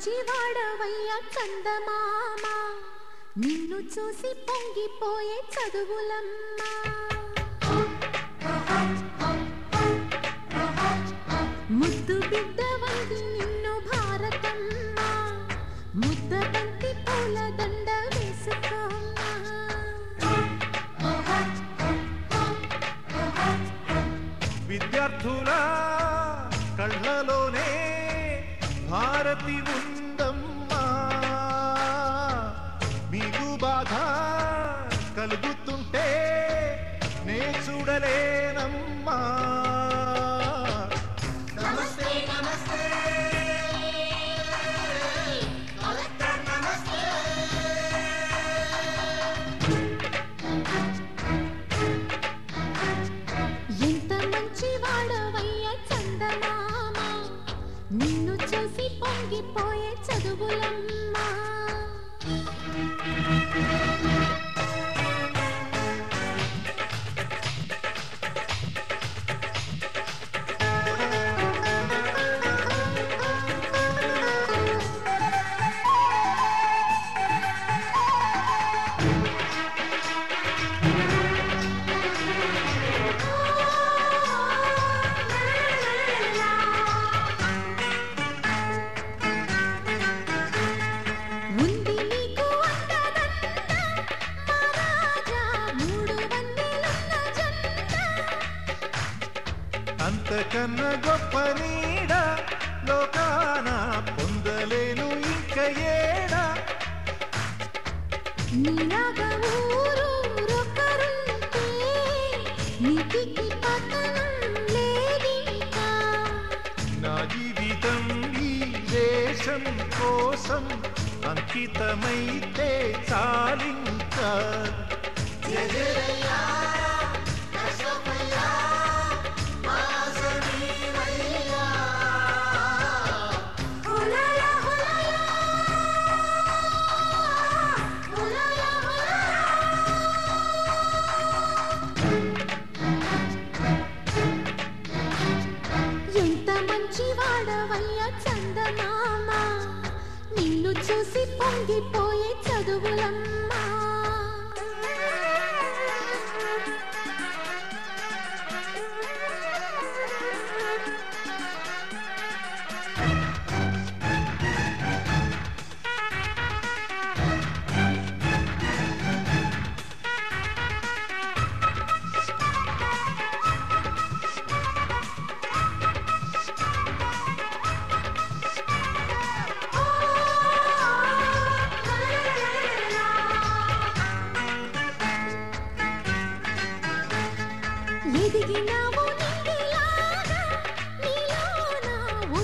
మంచి కందమామ. నిన్ను చూసి పొంగిపోయే చదువులమ్మా. ముద్దు బిడ్డవంది నిన్ను భారతమ్మ. ముద్ద బంతి పూల దండ వేసుకోమ్మా. విద్యార్థుల కళ్ళలోనే భారతి ఉందమ్మా. మీకు బాధ కలుగుతుంటే నే చూడలే. చదువులమ్మా. అంతకన్నా గొప్ప నీడ లోకాన పొందలేను ఇంక ఏడా? నా జీవితం ఈ దేశం కోసం అంకితమైతే చాలింకా. చూసి పొంగిపోయే చదువులమ్మా.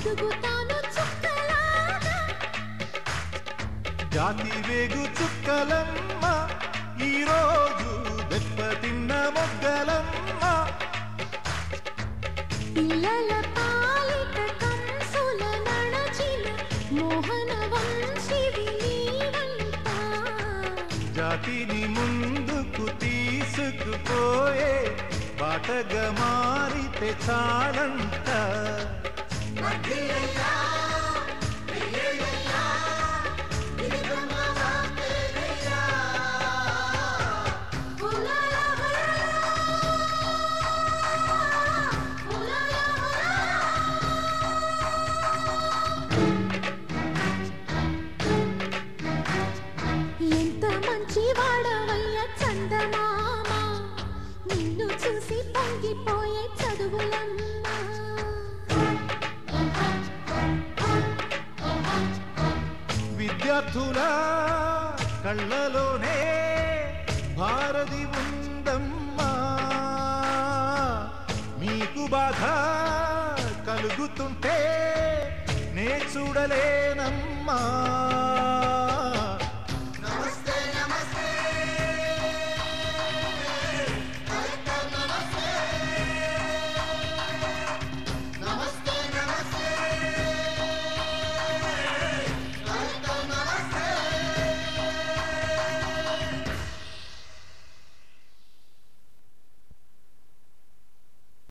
ఒదుగుతాను చుక్కలాగా జాతి వేగు చుక్కలమ్మ ఈరోజు దెబ్బతిన్న మొగ్గలమ్మ. పిల్లల పాలిట కంసుల నడచిన మోహన వంశివి జాతిని ముందుకు తీసుకుపోయే బాటగా మారితే చాలంట. నిన్ను చూసి పొంగిపోయే చదువులమ్మా విద్యార్థుల కళ్ళలోనే భారతి ఉందమ్మా. మీకు బాధ కలుగుతుంటే నే చూడలేనమ్మా.